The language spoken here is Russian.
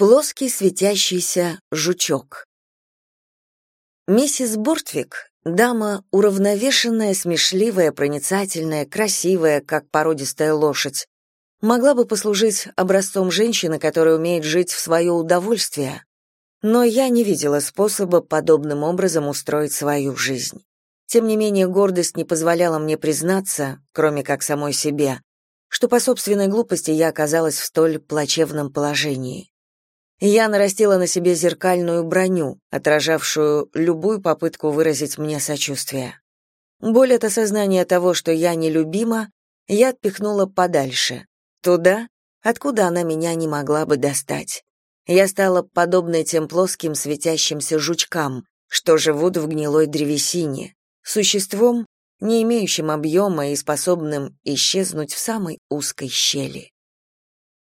Плоский светящийся жучок. Миссис Бортвик, дама уравновешенная, смешливая, проницательная, красивая, как породистая лошадь, могла бы послужить образцом женщины, которая умеет жить в свое удовольствие. Но я не видела способа подобным образом устроить свою жизнь. Тем не менее, гордость не позволяла мне признаться, кроме как самой себе, что по собственной глупости я оказалась в столь плачевном положении. Я нарастила на себе зеркальную броню, отражавшую любую попытку выразить мне сочувствие. Боль от осознания того, что я нелюбима, я отпихнула подальше, туда, откуда она меня не могла бы достать. Я стала подобной тем плоским светящимся жучкам, что живут в гнилой древесине, существом, не имеющим объема и способным исчезнуть в самой узкой щели.